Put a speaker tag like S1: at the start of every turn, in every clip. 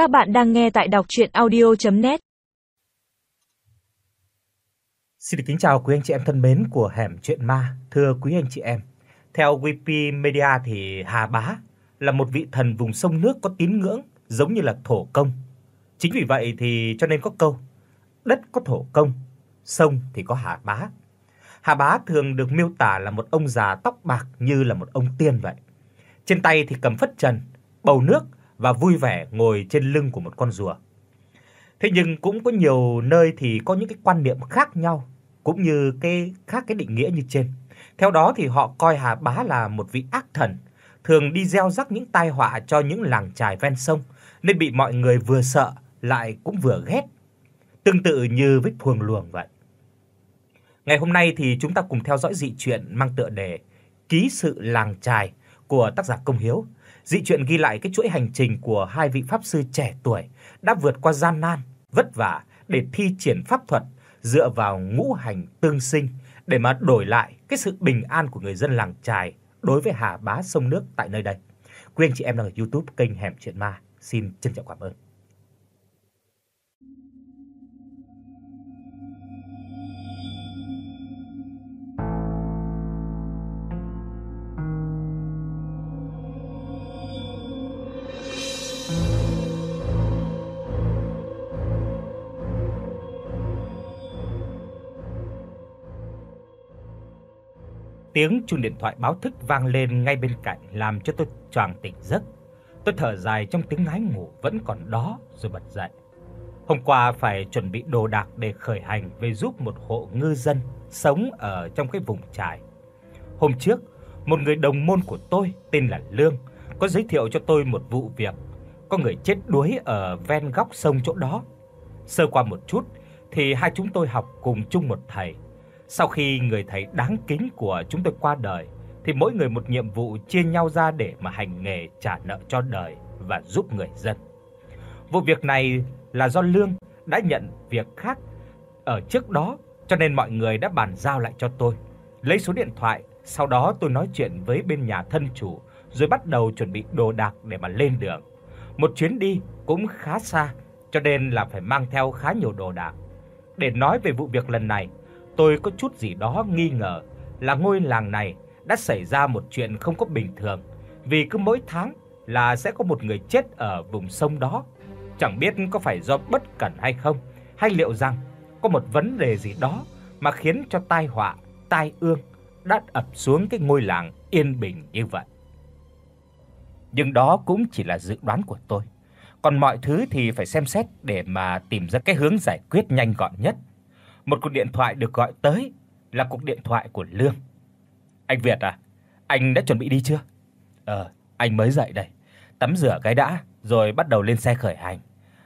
S1: Các bạn đang nghe tại đọc audio net
S2: Xin được kính chào quý anh chị em thân mến của Hẻm Chuyện Ma. Thưa quý anh chị em, theo wikipedia thì Hà Bá là một vị thần vùng sông nước có tín ngưỡng giống như là thổ công. Chính vì vậy thì cho nên có câu đất có thổ công, sông thì có Hà Bá. Hà Bá thường được miêu tả là một ông già tóc bạc như là một ông tiên vậy. Trên tay thì cầm phất trần, bầu nước và vui vẻ ngồi trên lưng của một con rùa. Thế nhưng cũng có nhiều nơi thì có những cái quan niệm khác nhau, cũng như cái khác cái định nghĩa như trên. Theo đó thì họ coi Hà Bá là một vị ác thần, thường đi gieo rắc những tai họa cho những làng chài ven sông, nên bị mọi người vừa sợ lại cũng vừa ghét. Tương tự như với thuồng luồng vậy. Ngày hôm nay thì chúng ta cùng theo dõi dị truyện mang tựa đề Ký sự làng chài của tác giả Công Hiếu. Dị truyện ghi lại cái chuỗi hành trình của hai vị pháp sư trẻ tuổi đã vượt qua gian nan, vất vả để thi triển pháp thuật dựa vào ngũ hành tương sinh để mà đổi lại cái sự bình an của người dân làng trài đối với hà bá sông nước tại nơi đây. Quý anh chị em đang ở YouTube kênh Hẻm Chuyện Ma, xin trân trọng cảm ơn. Tiếng chuông điện thoại báo thức vang lên ngay bên cạnh làm cho tôi choàng tỉnh giấc. Tôi thở dài trong tiếng ngái ngủ vẫn còn đó rồi bật dậy. Hôm qua phải chuẩn bị đồ đạc để khởi hành về giúp một hộ ngư dân sống ở trong cái vùng trại. Hôm trước, một người đồng môn của tôi tên là Lương có giới thiệu cho tôi một vụ việc có người chết đuối ở ven góc sông chỗ đó. Sơ qua một chút thì hai chúng tôi học cùng chung một thầy sau khi người thầy đáng kính của chúng tôi qua đời thì mỗi người một nhiệm vụ chia nhau ra để mà hành nghề trả nợ cho đời và giúp người dân. Vụ việc này là do Lương đã nhận việc khác ở trước đó cho nên mọi người đã bàn giao lại cho tôi. Lấy số điện thoại, sau đó tôi nói chuyện với bên nhà thân chủ rồi bắt đầu chuẩn bị đồ đạc để mà lên đường. Một chuyến đi cũng khá xa cho nên là phải mang theo khá nhiều đồ đạc. Để nói về vụ việc lần này, tôi có chút gì đó nghi ngờ là ngôi làng này đã xảy ra một chuyện không có bình thường, vì cứ mỗi tháng là sẽ có một người chết ở vùng sông đó. Chẳng biết có phải do bất cẩn hay không, hay liệu rằng có một vấn đề gì đó mà khiến cho tai họa, tai ương đã ập xuống cái ngôi làng yên bình như vậy. Nhưng đó cũng chỉ là dự đoán của tôi. Còn mọi thứ thì phải xem xét để mà tìm ra cái hướng giải quyết nhanh gọn nhất một cuộc điện thoại được gọi tới là cuộc điện thoại của Lương. Anh Việt à, anh đã chuẩn bị đi chưa? Ờ, anh mới dậy đây. Tắm rửa cái đã rồi bắt đầu lên xe khởi hành.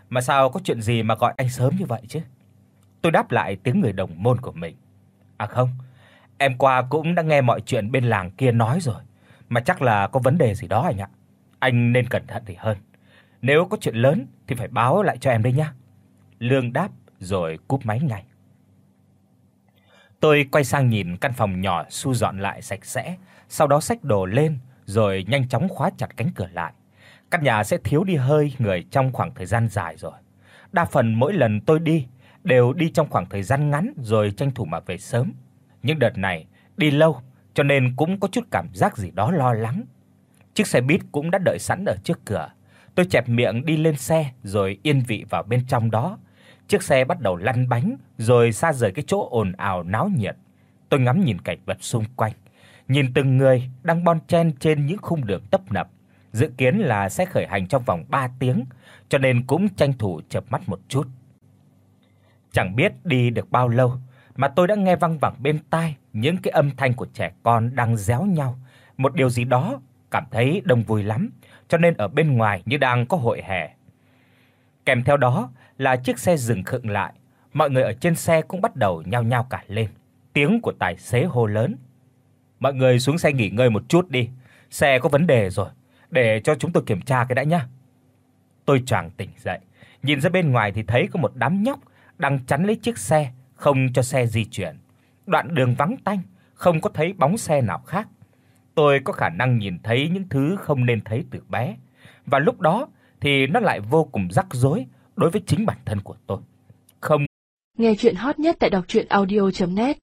S2: Mà sao có chuyện gì mà gọi anh sớm như vậy chứ? Tôi đáp lại tiếng người đồng môn của mình. À không, em qua cũng đã nghe mọi chuyện bên làng kia nói rồi, mà chắc là có vấn đề gì đó anh ạ. Anh nên cẩn thận thì hơn. Nếu có chuyện lớn thì phải báo lại cho em đấy nhá. Lương đáp rồi cúp máy ngay. Tôi quay sang nhìn căn phòng nhỏ thu dọn lại sạch sẽ, sau đó xách đồ lên rồi nhanh chóng khóa chặt cánh cửa lại. Căn nhà sẽ thiếu đi hơi người trong khoảng thời gian dài rồi. Đa phần mỗi lần tôi đi đều đi trong khoảng thời gian ngắn rồi tranh thủ mà về sớm. Nhưng đợt này đi lâu cho nên cũng có chút cảm giác gì đó lo lắng. Chiếc xe buýt cũng đã đợi sẵn ở trước cửa. Tôi chẹp miệng đi lên xe rồi yên vị vào bên trong đó Chiếc xe bắt đầu lăn bánh rồi xa rời cái chỗ ồn ào náo nhiệt. Tôi ngắm nhìn cảnh vật xung quanh, nhìn từng người đang bon chen trên những khung đường tấp nập. Dự kiến là sẽ khởi hành trong vòng 3 tiếng, cho nên cũng tranh thủ chợp mắt một chút. Chẳng biết đi được bao lâu mà tôi đã nghe vang vẳng bên tai những cái âm thanh của trẻ con đang réo nhau, một điều gì đó cảm thấy đông vui lắm, cho nên ở bên ngoài như đang có hội hè. Kèm theo đó là chiếc xe dừng khựng lại, mọi người ở trên xe cũng bắt đầu nhao nhao cả lên. Tiếng của tài xế hô lớn: "Mọi người xuống xe nghỉ ngơi một chút đi, xe có vấn đề rồi, để cho chúng tôi kiểm tra cái đã nhá." Tôi choàng tỉnh dậy, nhìn ra bên ngoài thì thấy có một đám nhóc đang chắn lấy chiếc xe, không cho xe di chuyển. Đoạn đường vắng tanh, không có thấy bóng xe nào khác. Tôi có khả năng nhìn thấy những thứ không nên thấy từ bé. Và lúc đó thì nó lại vô cùng rắc rối đối với chính bản thân của tôi. Không
S1: Nghe truyện hot nhất tại doctruyenaudio.net